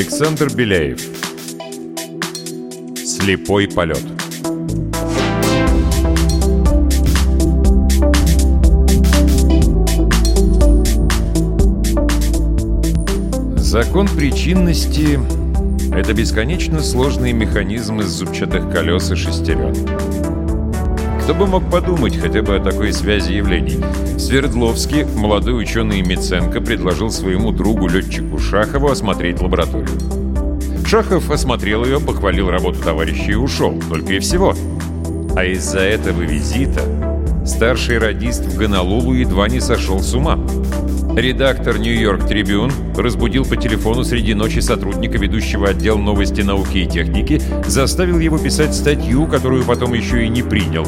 Александр Беляев Слепой полет Закон причинности — это бесконечно сложный механизм из зубчатых колес и шестерен. Кто бы мог подумать хотя бы о такой связи явлений? В Свердловске молодой ученый Миценко предложил своему другу-летчику Шахову осмотреть лабораторию. Шахов осмотрел ее, похвалил работу товарища и ушел, только и всего. А из-за этого визита старший радист в Гонолулу едва не сошел с ума. Редактор «Нью-Йорк Трибюн» разбудил по телефону среди ночи сотрудника ведущего отдел новости науки и техники, заставил его писать статью, которую потом еще и не принял.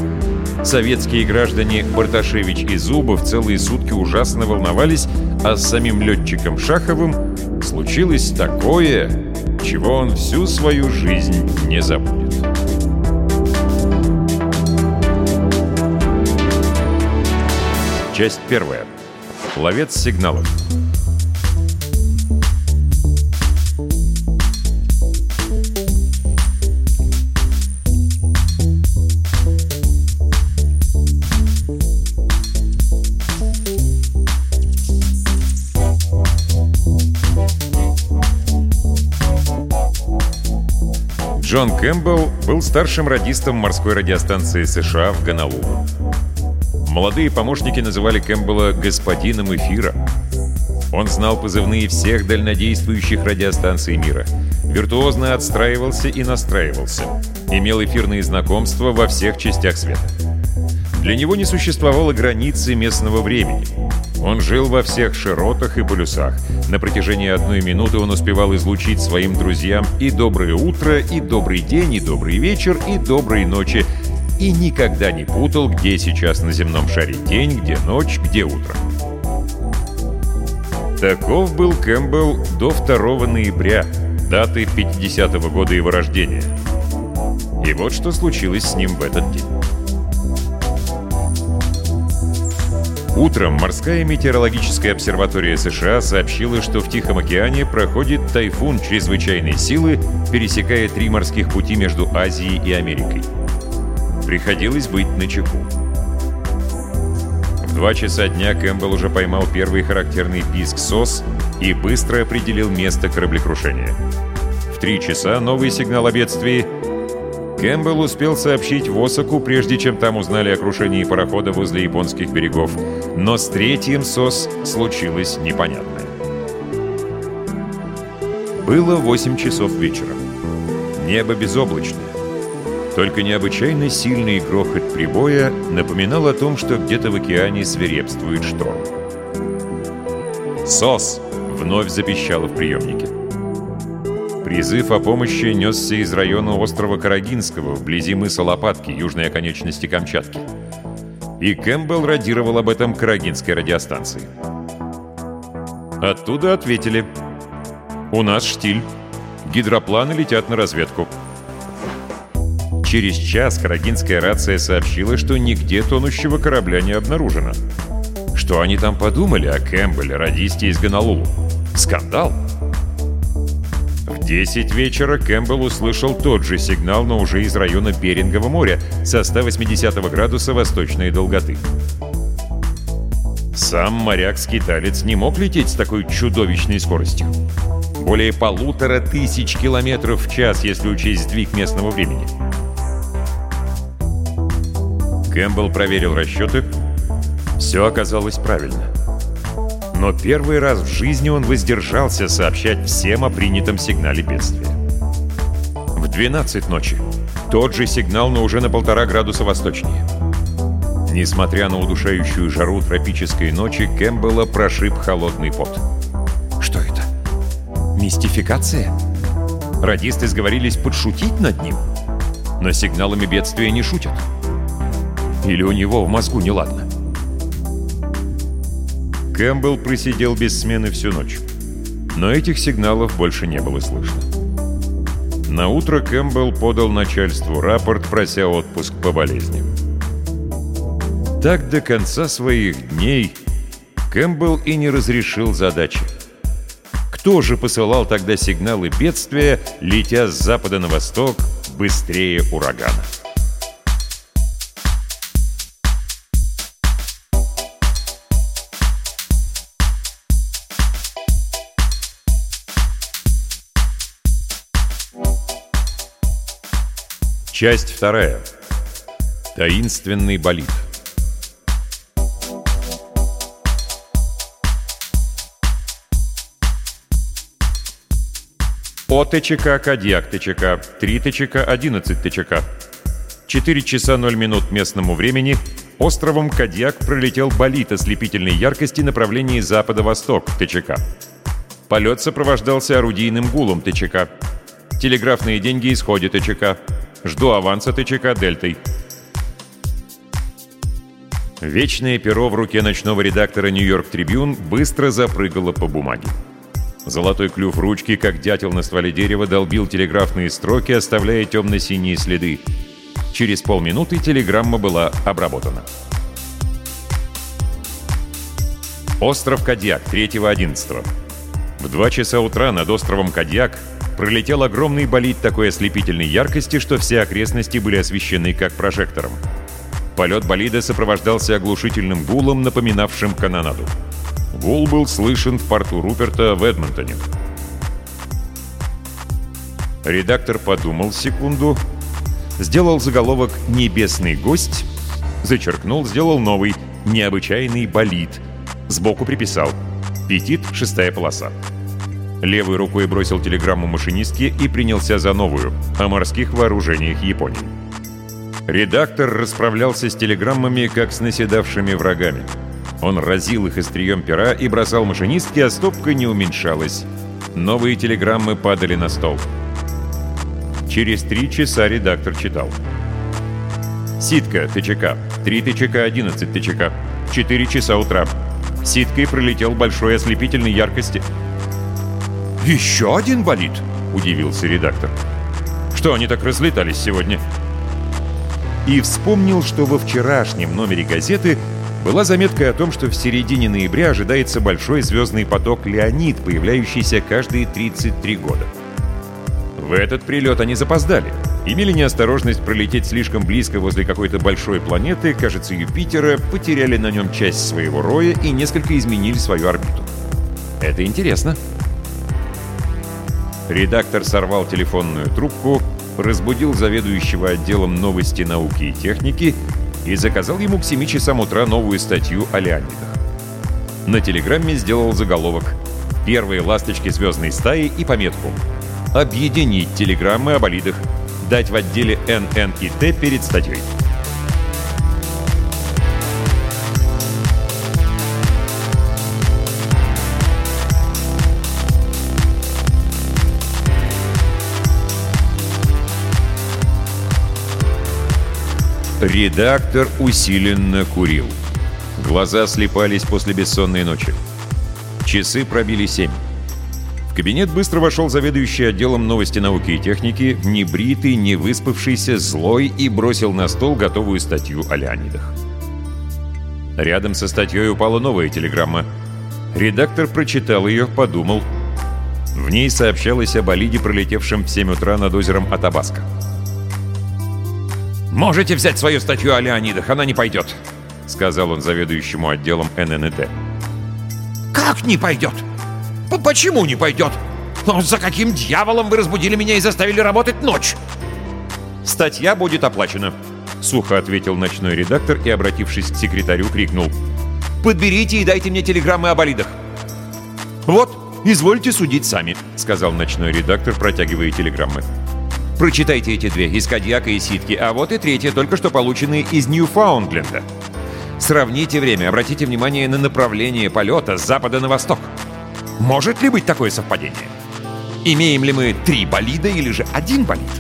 Советские граждане Барташевич и Зубов целые сутки ужасно волновались, а с самим летчиком Шаховым случилось такое, чего он всю свою жизнь не забудет. Часть первая. Ловец сигналов. Джон Кэмпбелл был старшим радистом морской радиостанции США в Гонолулу. Молодые помощники называли Кэмпбелла «господином эфира». Он знал позывные всех дальнодействующих радиостанций мира. Виртуозно отстраивался и настраивался. Имел эфирные знакомства во всех частях света. Для него не существовало границы местного времени. Он жил во всех широтах и полюсах. На протяжении одной минуты он успевал излучить своим друзьям и доброе утро, и добрый день, и добрый вечер, и доброй ночи, и никогда не путал, где сейчас на земном шаре день, где ночь, где утро. Таков был Кэмпбелл до 2 ноября, даты 50-го года его рождения. И вот что случилось с ним в этот день. Утром морская метеорологическая обсерватория США сообщила, что в Тихом океане проходит тайфун чрезвычайной силы, пересекая три морских пути между Азией и Америкой. Приходилось быть начеку. В два часа дня Кэмпбелл уже поймал первый характерный писк СОС и быстро определил место кораблекрушения. В три часа новый сигнал о бедствии — Кэмпбелл успел сообщить Восаку, прежде чем там узнали о крушении парохода возле японских берегов. Но с третьим СОС случилось непонятное. Было 8 часов вечера. Небо безоблачное. Только необычайно сильный грохот прибоя напоминал о том, что где-то в океане свирепствует шторм. «СОС!» — вновь запищало в приемнике. Призыв о помощи несся из района острова Карагинского, вблизи мыса Лопатки, южной оконечности Камчатки. И Кэмпбелл радировал об этом Карагинской радиостанции. Оттуда ответили. «У нас штиль. Гидропланы летят на разведку». Через час Карагинская рация сообщила, что нигде тонущего корабля не обнаружено. Что они там подумали о Кэмпбелле, радисте из Гонолулу? Скандал! 10 вечера Кэмпбелл услышал тот же сигнал, но уже из района Берингового моря со 180 градуса восточной долготы. Сам моряк-скиталец не мог лететь с такой чудовищной скоростью. Более полутора тысяч километров в час, если учесть сдвиг местного времени. Кэмпбелл проверил расчеты. Все оказалось правильно но первый раз в жизни он воздержался сообщать всем о принятом сигнале бедствия. В 12 ночи. Тот же сигнал, но уже на полтора градуса восточнее. Несмотря на удушающую жару тропической ночи, Кэмпбелла прошиб холодный пот. Что это? Мистификация? Радисты сговорились подшутить над ним? Но сигналами бедствия не шутят. Или у него в мозгу неладно? Кэмпбелл просидел без смены всю ночь. Но этих сигналов больше не было слышно. На утро Кэмпбелл подал начальству рапорт, прося отпуск по болезни. Так до конца своих дней Кэмпбелл и не разрешил задачи. Кто же посылал тогда сигналы бедствия, летя с запада на восток быстрее урагана? Часть вторая. Таинственный болид. О ТЧК, Кадьяк ТЧК, 3 ТЧК, 11 ТЧК. 4 часа 0 минут местному времени островом Кадьяк пролетел болид ослепительной яркости направлении запада-восток ТЧК. Полет сопровождался орудийным гулом ТЧК. Телеграфные деньги исходят ТЧК. Жду аванса ТЧК «Дельтой». Вечное перо в руке ночного редактора «Нью-Йорк Трибюн» быстро запрыгало по бумаге. Золотой клюв ручки, как дятел на стволе дерева, долбил телеграфные строки, оставляя темно-синие следы. Через полминуты телеграмма была обработана. Остров Кадьяк, 3.11. В 2 часа утра над островом Кадьяк пролетел огромный болид такой ослепительной яркости, что все окрестности были освещены как прожектором. Полет болида сопровождался оглушительным гулом, напоминавшим канонаду. Гул был слышен в порту Руперта в Эдмонтоне. Редактор подумал секунду, сделал заголовок «Небесный гость», зачеркнул, сделал новый «Необычайный болид», сбоку приписал «Петит, шестая полоса». Левой рукой бросил телеграмму машинистке и принялся за новую, о морских вооружениях Японии. Редактор расправлялся с телеграммами, как с наседавшими врагами. Он разил их острием пера и бросал машинистке, а стопка не уменьшалась. Новые телеграммы падали на стол. Через три часа редактор читал. Ситка, ТЧК. 3 ТЧК, 11 ТЧК. 4 часа утра. Ситкой пролетел большой ослепительной яркости. «Еще один болит?» — удивился редактор. «Что они так разлетались сегодня?» И вспомнил, что во вчерашнем номере газеты была заметка о том, что в середине ноября ожидается большой звездный поток «Леонид», появляющийся каждые 33 года. В этот прилет они запоздали. Имели неосторожность пролететь слишком близко возле какой-то большой планеты, кажется, Юпитера, потеряли на нем часть своего роя и несколько изменили свою орбиту. Это интересно. Редактор сорвал телефонную трубку, разбудил заведующего отделом новости науки и техники и заказал ему к 7 часам утра новую статью о Леонидах. На телеграмме сделал заголовок «Первые ласточки звездной стаи» и пометку «Объединить телеграммы о болидах, дать в отделе НН и Т перед статьей». Редактор усиленно курил. Глаза слепались после бессонной ночи. Часы пробили семь. В кабинет быстро вошел заведующий отделом новости науки и техники, небритый, не выспавшийся, злой и бросил на стол готовую статью о Леонидах. Рядом со статьей упала новая телеграмма. Редактор прочитал ее, подумал. В ней сообщалось о болиде, пролетевшем в 7 утра над озером Атабаска. «Можете взять свою статью о Леонидах, она не пойдет», — сказал он заведующему отделом ННТ. «Как не пойдет? П Почему не пойдет? За каким дьяволом вы разбудили меня и заставили работать ночь?» «Статья будет оплачена», — сухо ответил ночной редактор и, обратившись к секретарю, крикнул. «Подберите и дайте мне телеграммы о болидах». «Вот, извольте судить сами», — сказал ночной редактор, протягивая телеграммы. Прочитайте эти две, из Кадьяка и Ситки, а вот и третья, только что полученные из Ньюфаундленда. Сравните время, обратите внимание на направление полета с запада на восток. Может ли быть такое совпадение? Имеем ли мы три болида или же один болид?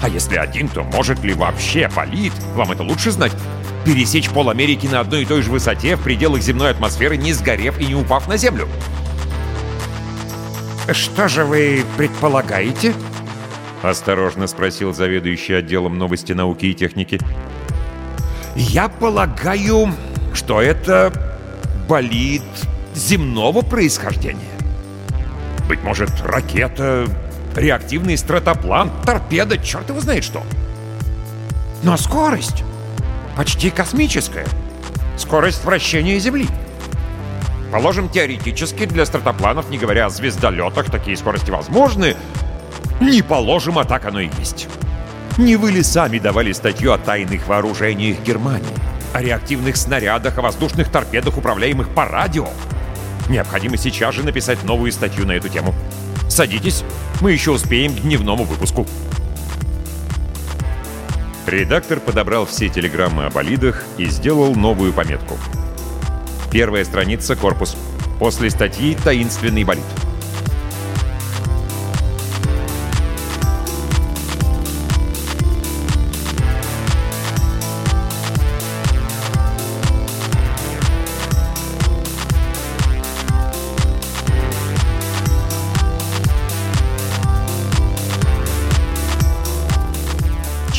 А если один, то может ли вообще болид, вам это лучше знать, пересечь пол Америки на одной и той же высоте в пределах земной атмосферы, не сгорев и не упав на Землю? Что же вы предполагаете? — осторожно спросил заведующий отделом новости науки и техники. «Я полагаю, что это болит земного происхождения». Быть может, ракета, реактивный стратоплан, торпеда, черт его знает что. Но скорость почти космическая. Скорость вращения Земли. Положим, теоретически для стратопланов, не говоря о звездолетах, такие скорости возможны. Не положим, а так оно и есть. Не вы ли сами давали статью о тайных вооружениях Германии? О реактивных снарядах, о воздушных торпедах, управляемых по радио? Необходимо сейчас же написать новую статью на эту тему. Садитесь, мы еще успеем к дневному выпуску. Редактор подобрал все телеграммы о болидах и сделал новую пометку. Первая страница, корпус. После статьи «Таинственный болид».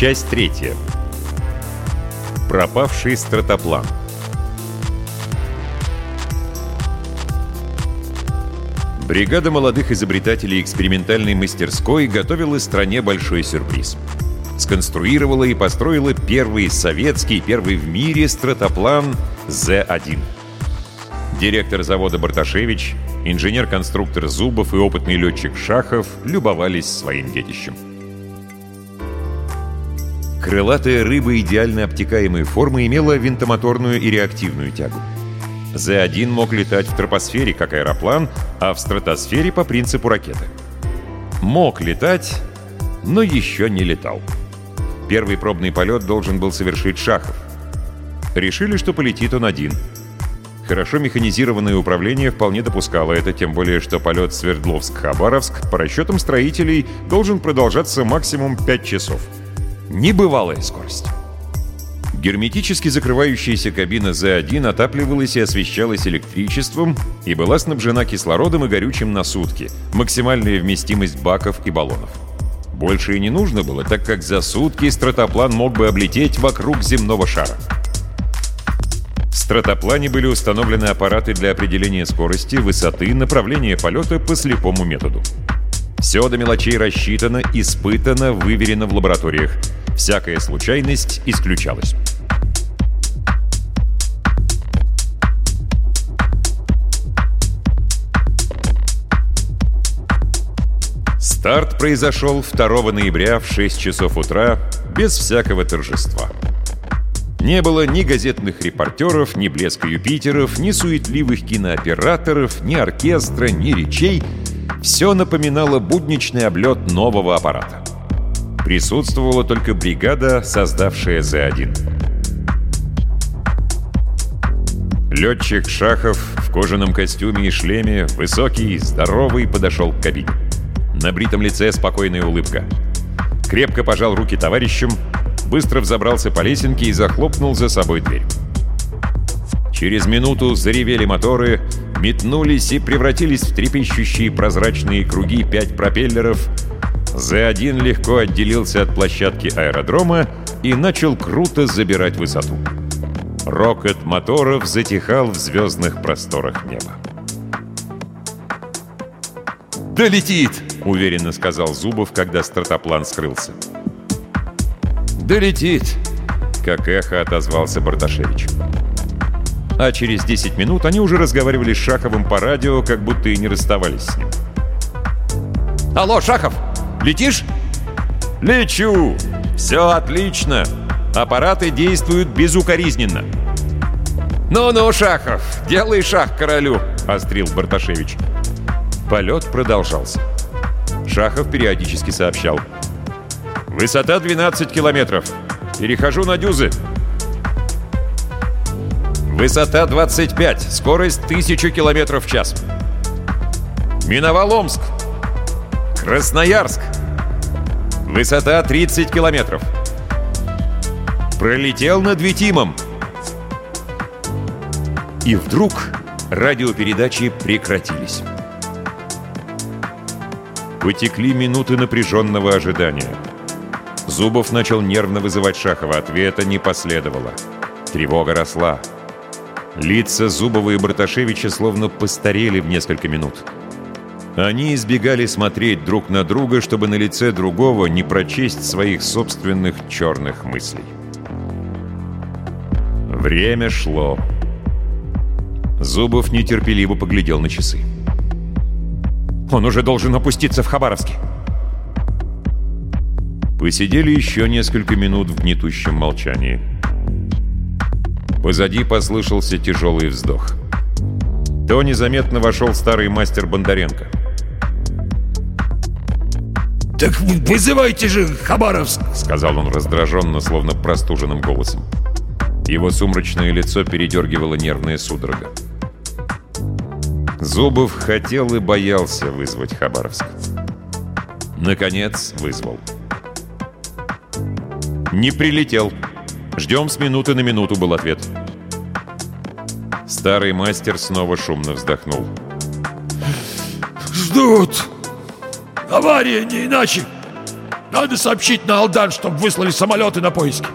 Часть третья. Пропавший стратоплан. Бригада молодых изобретателей экспериментальной мастерской готовила стране большой сюрприз. Сконструировала и построила первый советский, первый в мире стратоплан З-1. Директор завода Барташевич, инженер-конструктор Зубов и опытный летчик Шахов любовались своим детищем. Крылатая рыба идеально обтекаемой формы имела винтомоторную и реактивную тягу. З-1 мог летать в тропосфере, как аэроплан, а в стратосфере по принципу ракеты. Мог летать, но еще не летал. Первый пробный полет должен был совершить Шахов. Решили, что полетит он один. Хорошо механизированное управление вполне допускало это, тем более, что полет Свердловск-Хабаровск по расчетам строителей должен продолжаться максимум 5 часов. Небывалая скорость. Герметически закрывающаяся кабина Z1 отапливалась и освещалась электричеством и была снабжена кислородом и горючим на сутки, максимальная вместимость баков и баллонов. Больше и не нужно было, так как за сутки стратоплан мог бы облететь вокруг земного шара. В стратоплане были установлены аппараты для определения скорости, высоты, направления полета по слепому методу. Все до мелочей рассчитано, испытано, выверено в лабораториях. Всякая случайность исключалась. Старт произошел 2 ноября в 6 часов утра без всякого торжества. Не было ни газетных репортеров, ни блеска Юпитеров, ни суетливых кинооператоров, ни оркестра, ни речей — все напоминало будничный облет нового аппарата. Присутствовала только бригада, создавшая З-1. Летчик Шахов в кожаном костюме и шлеме, высокий, здоровый, подошел к кабине. На бритом лице спокойная улыбка. Крепко пожал руки товарищам, быстро взобрался по лесенке и захлопнул за собой дверь. Через минуту заревели моторы, метнулись и превратились в трепещущие прозрачные круги пять пропеллеров. З-1 легко отделился от площадки аэродрома и начал круто забирать высоту. Рокот моторов затихал в звездных просторах неба. «Долетит!» — уверенно сказал Зубов, когда стратоплан скрылся. «Долетит!» — как эхо отозвался Барташевич. А через 10 минут они уже разговаривали с Шаховым по радио, как будто и не расставались с ним. «Алло, Шахов, летишь?» «Лечу! Все отлично! Аппараты действуют безукоризненно!» «Ну-ну, Шахов, делай шаг королю!» — острил Барташевич. Полет продолжался. Шахов периодически сообщал. «Высота 12 километров. Перехожу на дюзы. Высота 25, скорость 1000 км в час. Миновал Омск. Красноярск. Высота 30 километров. Пролетел над Витимом. И вдруг радиопередачи прекратились. Потекли минуты напряженного ожидания. Зубов начал нервно вызывать Шахова. Ответа не последовало. Тревога росла. Лица Зубова и Барташевича словно постарели в несколько минут. Они избегали смотреть друг на друга, чтобы на лице другого не прочесть своих собственных черных мыслей. Время шло. Зубов нетерпеливо поглядел на часы. «Он уже должен опуститься в Хабаровске!» Посидели еще несколько минут в гнетущем молчании. Позади послышался тяжелый вздох. То незаметно вошел старый мастер Бондаренко. «Так вызывайте же Хабаровск!» — сказал он раздраженно, словно простуженным голосом. Его сумрачное лицо передергивало нервная судорога. Зубов хотел и боялся вызвать Хабаровск. Наконец вызвал. «Не прилетел. Ждем с минуты на минуту», — был ответ. Старый мастер снова шумно вздохнул. «Ждут! Авария не иначе! Надо сообщить на Алдан, чтобы выслали самолеты на поиски!»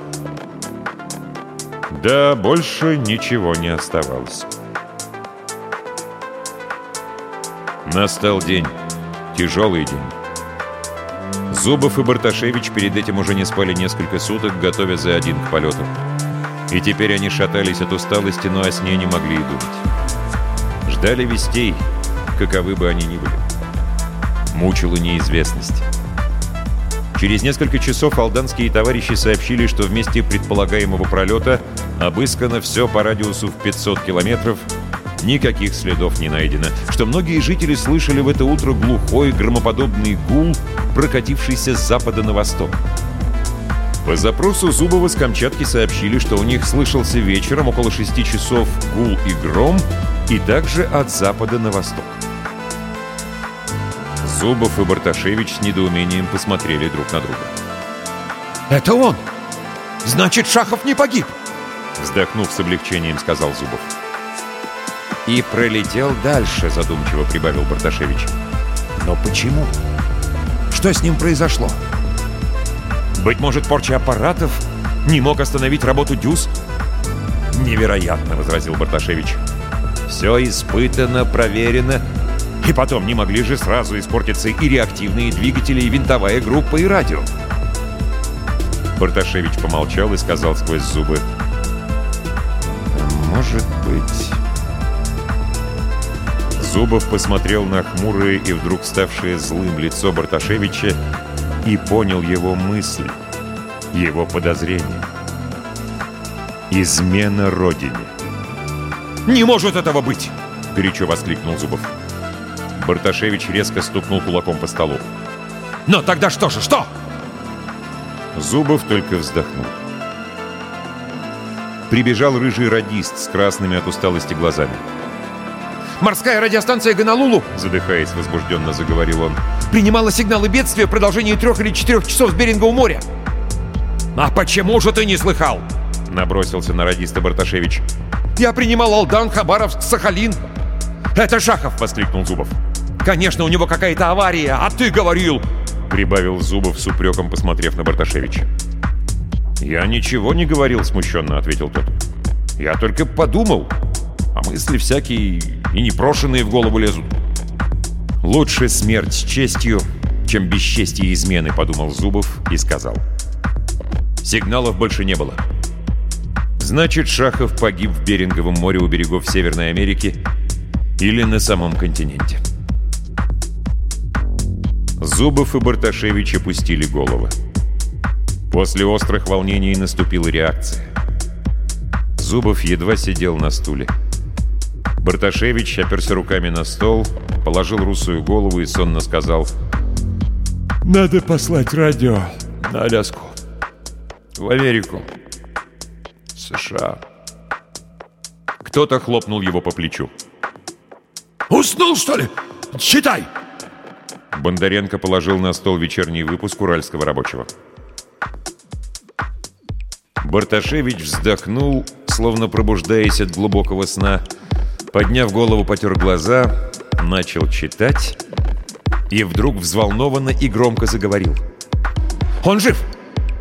Да, больше ничего не оставалось. Настал день. Тяжелый день. Зубов и Барташевич перед этим уже не спали несколько суток, готовя за один к полету. И теперь они шатались от усталости, но о сне не могли и думать. Ждали вестей, каковы бы они ни были. Мучила неизвестность. Через несколько часов алданские товарищи сообщили, что в месте предполагаемого пролета обыскано все по радиусу в 500 километров, никаких следов не найдено, что многие жители слышали в это утро глухой громоподобный гул, прокатившийся с запада на восток. По запросу Зубова с Камчатки сообщили, что у них слышался вечером около 6 часов гул и гром, и также от запада на восток. Зубов и Барташевич с недоумением посмотрели друг на друга. «Это он! Значит, Шахов не погиб!» Вздохнув с облегчением, сказал Зубов. «И пролетел дальше», — задумчиво прибавил Барташевич. «Но почему? Что с ним произошло? Быть может, порча аппаратов не мог остановить работу дюз?» «Невероятно», — возразил Барташевич. «Все испытано, проверено. И потом, не могли же сразу испортиться и реактивные двигатели, и винтовая группа, и радио». Барташевич помолчал и сказал сквозь зубы. «Может быть...» Зубов посмотрел на хмурое и вдруг ставшее злым лицо Барташевича и понял его мысль, его подозрение. Измена Родине. «Не может этого быть!» — горячо воскликнул Зубов. Барташевич резко стукнул кулаком по столу. «Но тогда что же, что?» Зубов только вздохнул. Прибежал рыжий радист с красными от усталости глазами. «Морская радиостанция Гонолулу!» Задыхаясь, возбужденно заговорил он. «Принимала сигналы бедствия в продолжении трех или четырех часов с Берингового моря!» «А почему же ты не слыхал?» Набросился на радиста Барташевич. «Я принимал Алдан, Хабаровск, Сахалин!» «Это Шахов!» — воскликнул Зубов. «Конечно, у него какая-то авария, а ты говорил!» Прибавил Зубов с упреком, посмотрев на Барташевича. «Я ничего не говорил смущенно», — ответил тот. «Я только подумал, мысли всякие и непрошенные в голову лезут». «Лучше смерть с честью, чем бесчестие и измены», — подумал Зубов и сказал. «Сигналов больше не было». Значит, Шахов погиб в Беринговом море у берегов Северной Америки или на самом континенте. Зубов и Барташевич опустили головы. После острых волнений наступила реакция. Зубов едва сидел на стуле. Барташевич оперся руками на стол, положил русую голову и сонно сказал «Надо послать радио на Аляску, в Америку, США». Кто-то хлопнул его по плечу. «Уснул, что ли? Читай!» Бондаренко положил на стол вечерний выпуск «Уральского рабочего». Барташевич вздохнул, словно пробуждаясь от глубокого сна, подняв голову, потер глаза, начал читать и вдруг взволнованно и громко заговорил. «Он жив!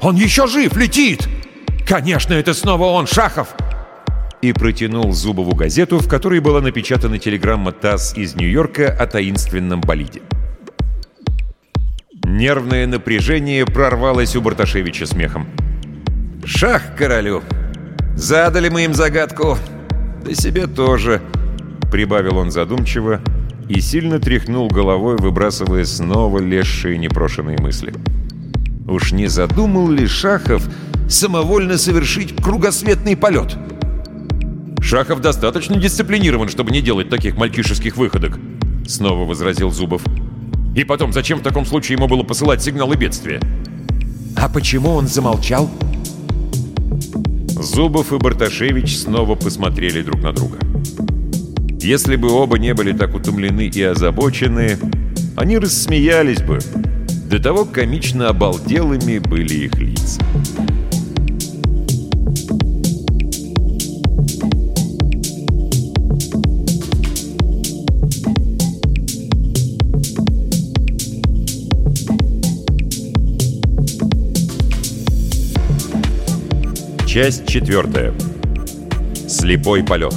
Он еще жив! Летит! Конечно, это снова он, Шахов! и протянул Зубову газету, в которой была напечатана телеграмма ТАСС из Нью-Йорка о таинственном болиде. Нервное напряжение прорвалось у Барташевича смехом. «Шах королю! Задали мы им загадку! Да себе тоже!» Прибавил он задумчиво и сильно тряхнул головой, выбрасывая снова лезшие непрошенные мысли. Уж не задумал ли Шахов самовольно совершить кругосветный полет? «Шахов достаточно дисциплинирован, чтобы не делать таких мальчишеских выходок», — снова возразил Зубов. «И потом, зачем в таком случае ему было посылать сигналы бедствия?» «А почему он замолчал?» Зубов и Барташевич снова посмотрели друг на друга. Если бы оба не были так утомлены и озабочены, они рассмеялись бы. До того комично обалделыми были их лица. Часть четвертая. Слепой полет.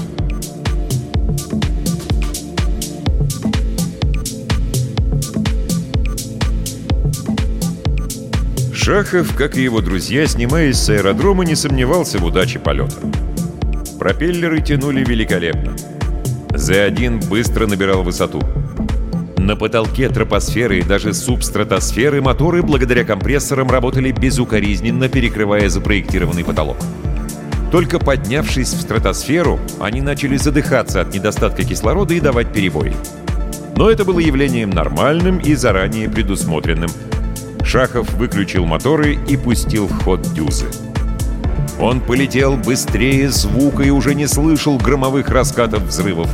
Шахов, как и его друзья, снимаясь с аэродрома, не сомневался в удаче полета. Пропеллеры тянули великолепно. З-1 быстро набирал высоту. На потолке тропосферы и даже субстратосферы моторы благодаря компрессорам работали безукоризненно, перекрывая запроектированный потолок. Только поднявшись в стратосферу, они начали задыхаться от недостатка кислорода и давать перебои. Но это было явлением нормальным и заранее предусмотренным – Шахов выключил моторы и пустил в ход дюзы. Он полетел быстрее звука и уже не слышал громовых раскатов взрывов.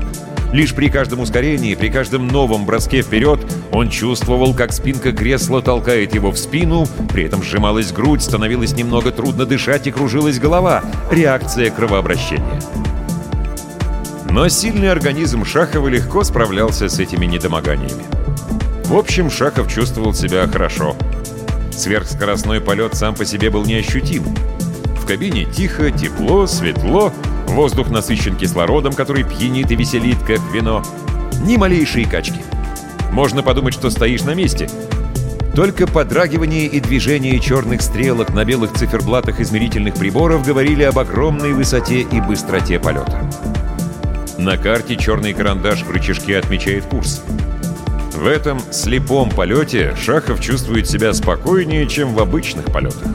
Лишь при каждом ускорении, при каждом новом броске вперед он чувствовал, как спинка кресла толкает его в спину, при этом сжималась грудь, становилось немного трудно дышать и кружилась голова. Реакция кровообращения. Но сильный организм Шахова легко справлялся с этими недомоганиями. В общем, Шахов чувствовал себя хорошо. Сверхскоростной полет сам по себе был неощутим. В кабине тихо, тепло, светло, воздух насыщен кислородом, который пьянит и веселит, как вино. Ни малейшие качки. Можно подумать, что стоишь на месте. Только подрагивание и движение черных стрелок на белых циферблатах измерительных приборов говорили об огромной высоте и быстроте полета. На карте черный карандаш в рычажке отмечает курс. В этом слепом полете Шахов чувствует себя спокойнее, чем в обычных полетах.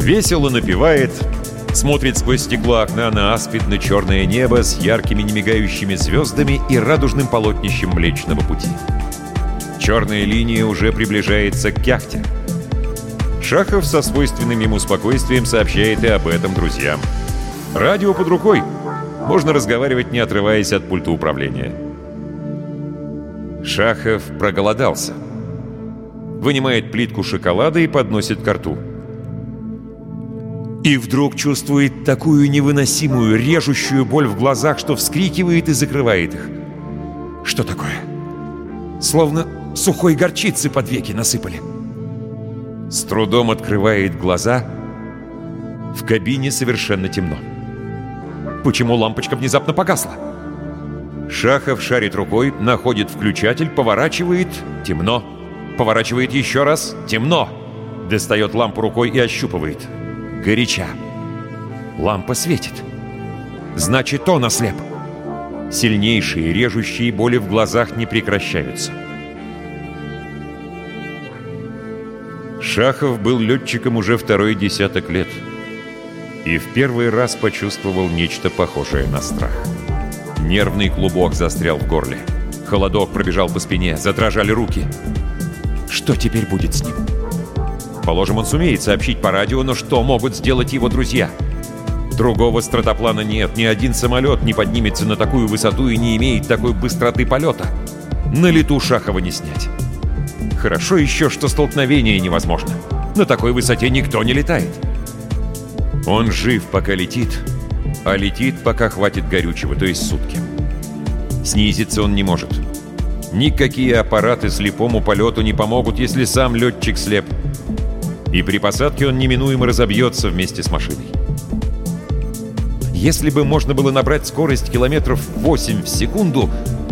Весело напевает, смотрит сквозь стекло окна на аспидно-черное небо с яркими немигающими звездами и радужным полотнищем Млечного Пути. Черная линия уже приближается к яхте. Шахов со свойственным ему спокойствием сообщает и об этом друзьям. Радио под рукой. Можно разговаривать, не отрываясь от пульта управления. Шахов проголодался. Вынимает плитку шоколада и подносит к рту. И вдруг чувствует такую невыносимую, режущую боль в глазах, что вскрикивает и закрывает их. Что такое? Словно сухой горчицы под веки насыпали. С трудом открывает глаза. В кабине совершенно темно. Почему лампочка внезапно погасла? Шахов шарит рукой, находит включатель, поворачивает. Темно. Поворачивает еще раз. Темно. Достает лампу рукой и ощупывает. Горяча. Лампа светит. Значит, он ослеп. Сильнейшие, режущие боли в глазах не прекращаются. Шахов был летчиком уже второй десяток лет. И в первый раз почувствовал нечто похожее на страх. Нервный клубок застрял в горле. Холодок пробежал по спине, задрожали руки. Что теперь будет с ним? Положим, он сумеет сообщить по радио, но что могут сделать его друзья? Другого стратоплана нет, ни один самолет не поднимется на такую высоту и не имеет такой быстроты полета. На лету Шахова не снять. Хорошо еще, что столкновение невозможно. На такой высоте никто не летает. Он жив, пока летит, а летит, пока хватит горючего, то есть сутки. Снизиться он не может. Никакие аппараты слепому полету не помогут, если сам летчик слеп. И при посадке он неминуемо разобьется вместе с машиной. Если бы можно было набрать скорость километров 8 в секунду,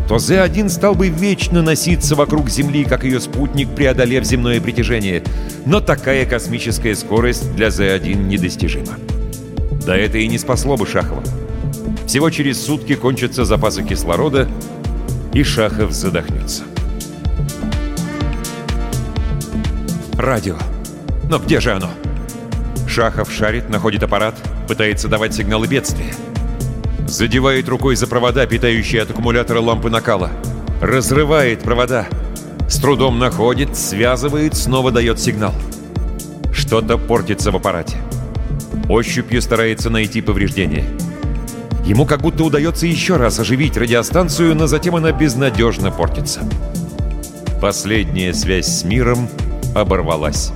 то З-1 стал бы вечно носиться вокруг Земли, как ее спутник, преодолев земное притяжение. Но такая космическая скорость для З-1 недостижима. Да это и не спасло бы Шахова. Всего через сутки кончатся запасы кислорода, и Шахов задохнется. Радио. Но где же оно? Шахов шарит, находит аппарат, пытается давать сигналы бедствия. Задевает рукой за провода, питающие от аккумулятора лампы накала. Разрывает провода. С трудом находит, связывает, снова дает сигнал. Что-то портится в аппарате. Ощупью старается найти повреждения. Ему как будто удается еще раз оживить радиостанцию, но затем она безнадежно портится. Последняя связь с миром оборвалась.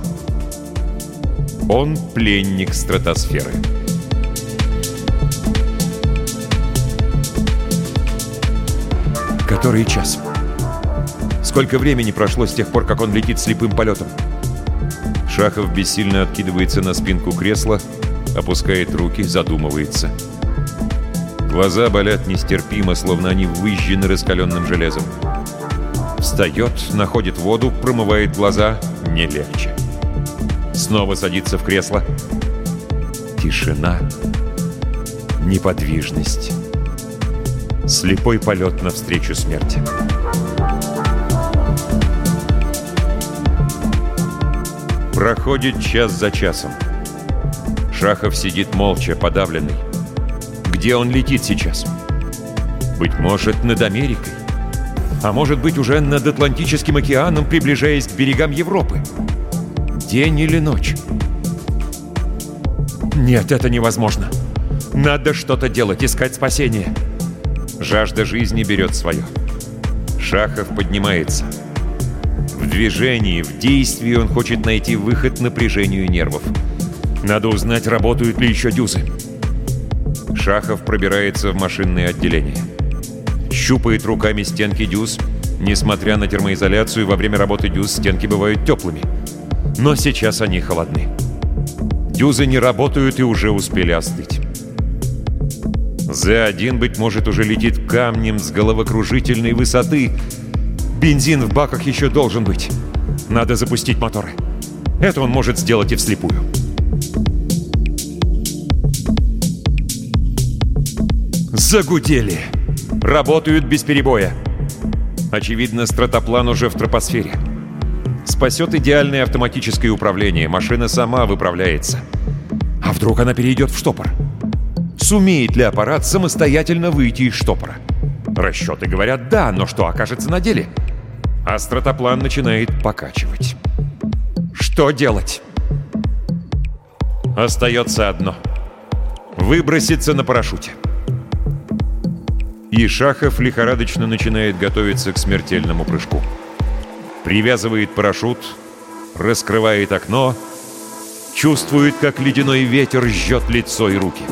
Он пленник стратосферы. Который час? Сколько времени прошло с тех пор, как он летит слепым полетом? Шахов бессильно откидывается на спинку кресла, опускает руки, задумывается. Глаза болят нестерпимо, словно они выжжены раскаленным железом. Встает, находит воду, промывает глаза, не легче. Снова садится в кресло. Тишина. Неподвижность. Слепой полет навстречу смерти. Проходит час за часом. Шахов сидит молча, подавленный. Где он летит сейчас? Быть может, над Америкой? А может быть, уже над Атлантическим океаном, приближаясь к берегам Европы? День или ночь? Нет, это невозможно. Надо что-то делать, искать спасение. Жажда жизни берет свое. Шахов поднимается. В движении, в действии он хочет найти выход напряжению нервов. Надо узнать, работают ли еще дюзы. Шахов пробирается в машинное отделение. Щупает руками стенки дюз. Несмотря на термоизоляцию, во время работы дюз стенки бывают теплыми. Но сейчас они холодны. Дюзы не работают и уже успели остыть. З-1, быть может, уже летит камнем с головокружительной высоты. Бензин в баках еще должен быть. Надо запустить моторы. Это он может сделать и вслепую. Загудели. Работают без перебоя. Очевидно, стратоплан уже в тропосфере. Спасет идеальное автоматическое управление. Машина сама выправляется. А вдруг она перейдет в штопор? Сумеет ли аппарат самостоятельно выйти из штопора? Расчеты говорят «да», но что окажется на деле? А стратоплан начинает покачивать. Что делать? Остается одно. Выброситься на парашюте. И Шахов лихорадочно начинает готовиться к смертельному прыжку. Привязывает парашют, раскрывает окно, чувствует, как ледяной ветер жжет лицо и руки.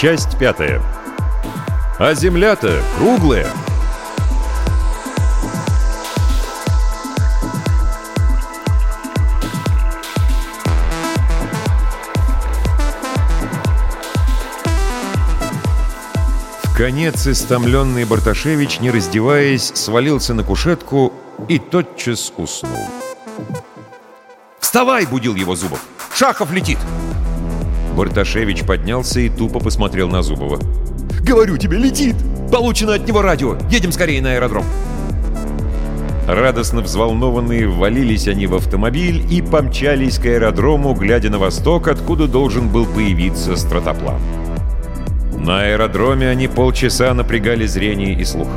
Часть пятая. А земля-то круглая. В конец истомленный Барташевич, не раздеваясь, свалился на кушетку и тотчас уснул. «Вставай!» — будил его Зубов. «Шахов летит!» Барташевич поднялся и тупо посмотрел на Зубова. «Говорю тебе, летит! Получено от него радио! Едем скорее на аэродром!» Радостно взволнованные ввалились они в автомобиль и помчались к аэродрому, глядя на восток, откуда должен был появиться стратоплан. На аэродроме они полчаса напрягали зрение и слух.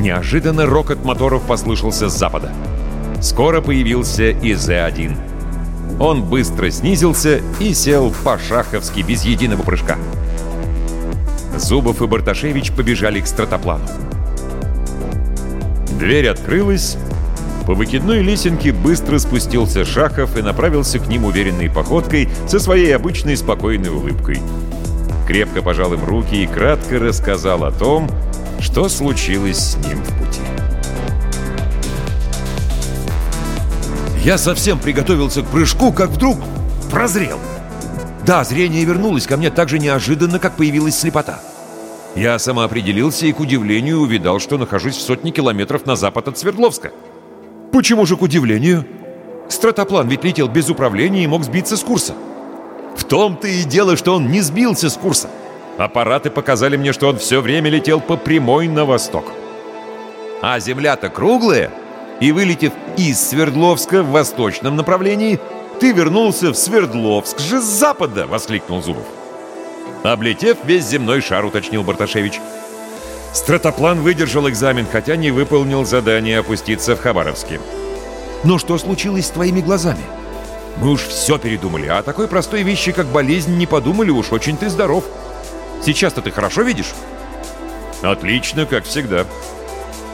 Неожиданно рокот моторов послышался с запада. Скоро появился и З-1. Он быстро снизился и сел по-шаховски без единого прыжка. Зубов и Барташевич побежали к стратоплану. Дверь открылась, По выкидной лесенке быстро спустился Шахов и направился к ним уверенной походкой со своей обычной спокойной улыбкой. Крепко пожал им руки и кратко рассказал о том, что случилось с ним в Я совсем приготовился к прыжку, как вдруг прозрел. Да, зрение вернулось ко мне так же неожиданно, как появилась слепота. Я самоопределился и, к удивлению, увидал, что нахожусь в сотне километров на запад от Свердловска. Почему же к удивлению? Стратоплан ведь летел без управления и мог сбиться с курса. В том-то и дело, что он не сбился с курса. Аппараты показали мне, что он все время летел по прямой на восток. А земля-то круглая, и вылетев из Свердловска в восточном направлении, ты вернулся в Свердловск же с запада!» — воскликнул Зубов. Облетев весь земной шар, уточнил Барташевич. Стратоплан выдержал экзамен, хотя не выполнил задание опуститься в Хабаровске. Но что случилось с твоими глазами? Мы уж все передумали, а о такой простой вещи, как болезнь, не подумали уж, очень ты здоров. Сейчас-то ты хорошо видишь? Отлично, как всегда.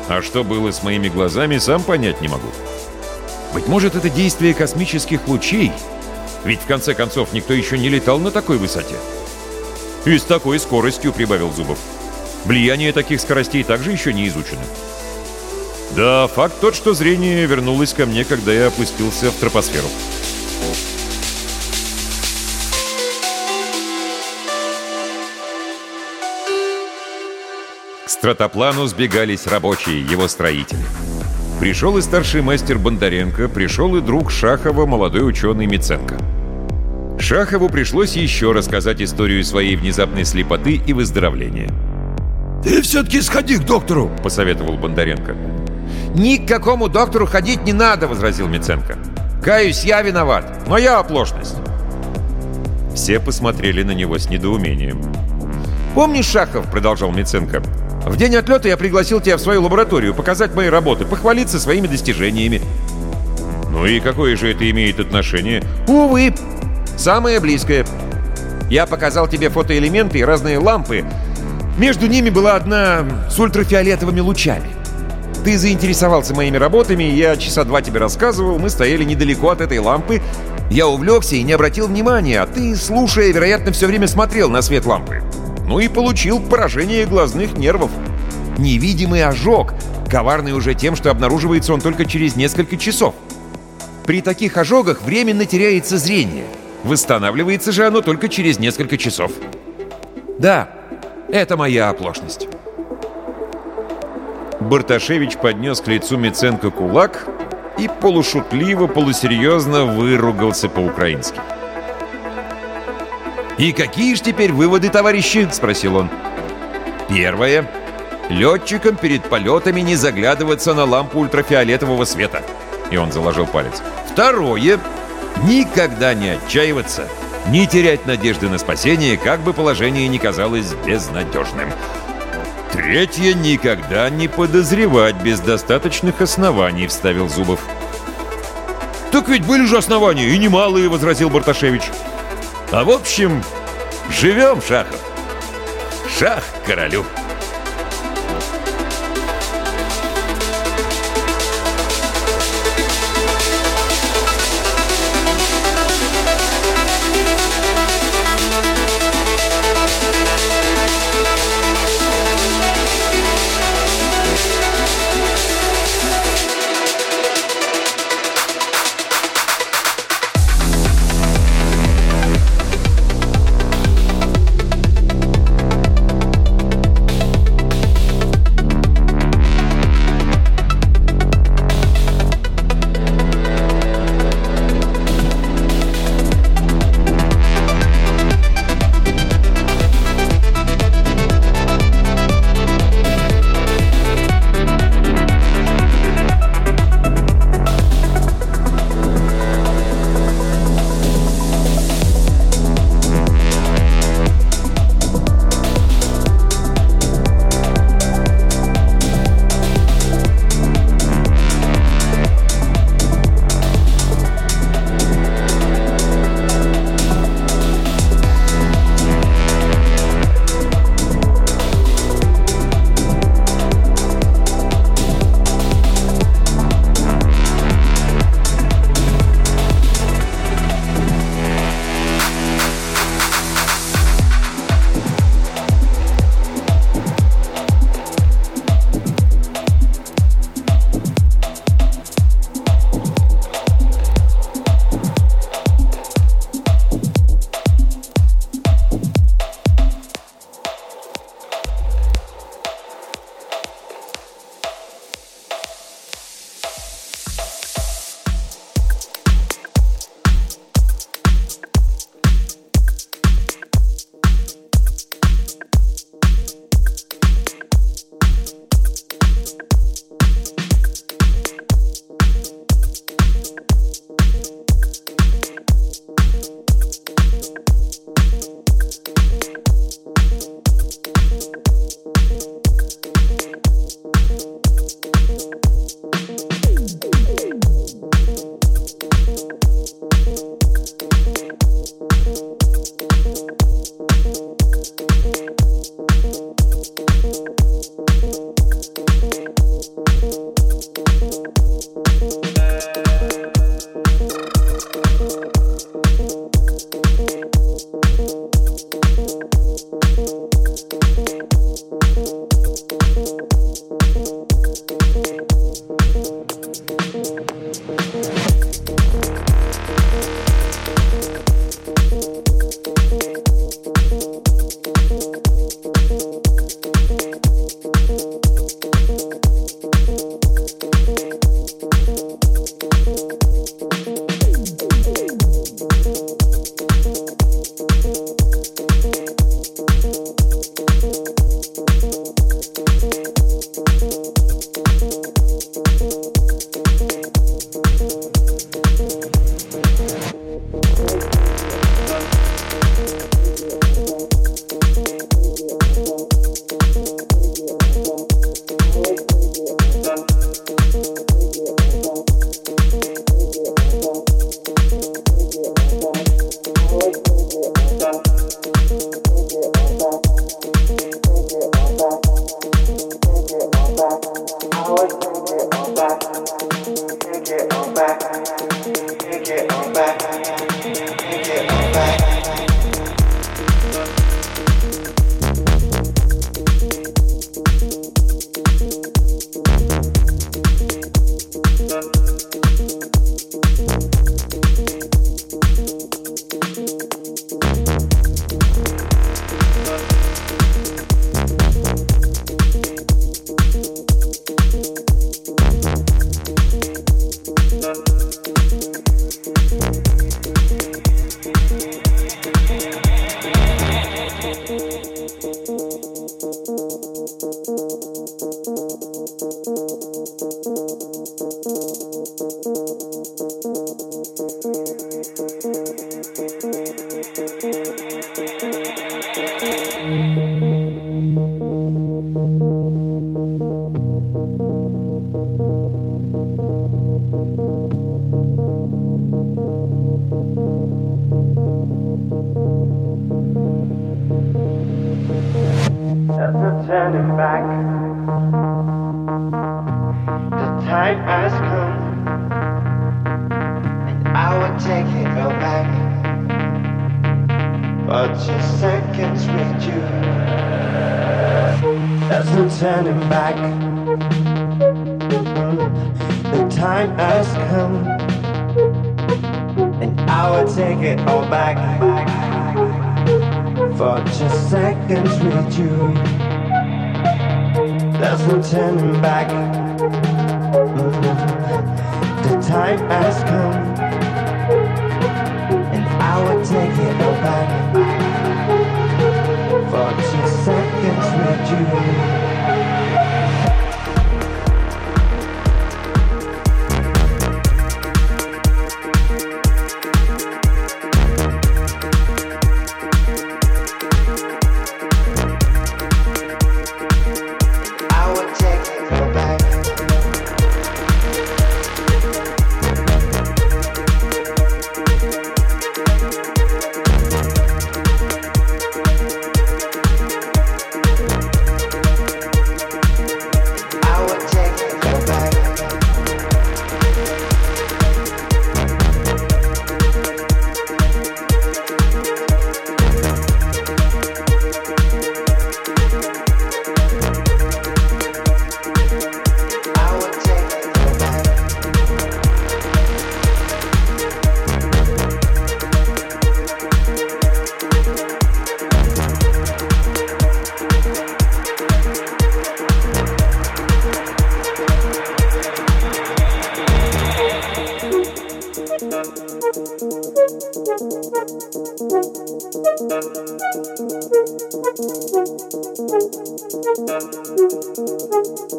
А что было с моими глазами, сам понять не могу. Быть может, это действие космических лучей? Ведь в конце концов никто еще не летал на такой высоте. И с такой скоростью, прибавил Зубов. Влияние таких скоростей также еще не изучено. Да, факт тот, что зрение вернулось ко мне, когда я опустился в тропосферу. Стратоплану сбегались рабочие, его строители. Пришел и старший мастер Бондаренко, пришел и друг Шахова, молодой ученый Миценко. Шахову пришлось еще рассказать историю своей внезапной слепоты и выздоровления. «Ты все-таки сходи к доктору!» — посоветовал Бондаренко. «Ни к какому доктору ходить не надо!» — возразил Миценко. «Каюсь, я виноват! Моя оплошность!» Все посмотрели на него с недоумением. «Помнишь, Шахов?» — продолжал Миценко. «В день отлета я пригласил тебя в свою лабораторию показать мои работы, похвалиться своими достижениями». «Ну и какое же это имеет отношение?» «Увы, Самое близкое. Я показал тебе фотоэлементы и разные лампы. Между ними была одна с ультрафиолетовыми лучами. Ты заинтересовался моими работами, я часа два тебе рассказывал, мы стояли недалеко от этой лампы. Я увлекся и не обратил внимания, а ты, слушая, вероятно, все время смотрел на свет лампы. Ну и получил поражение глазных нервов. Невидимый ожог, коварный уже тем, что обнаруживается он только через несколько часов. При таких ожогах временно теряется зрение — Восстанавливается же оно только через несколько часов. Да, это моя оплошность. Барташевич поднес к лицу Миценко кулак и полушутливо, полусерьезно выругался по-украински. «И какие же теперь выводы, товарищи?» — спросил он. «Первое. Летчикам перед полетами не заглядываться на лампу ультрафиолетового света». И он заложил палец. «Второе. Никогда не отчаиваться, не терять надежды на спасение, как бы положение ни казалось безнадежным. Третье — никогда не подозревать без достаточных оснований, вставил Зубов. «Так ведь были же основания, и немалые», — возразил Барташевич. «А в общем, живем, Шахов. Шах королю».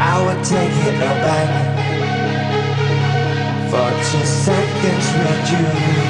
I would take it all back for two seconds with you.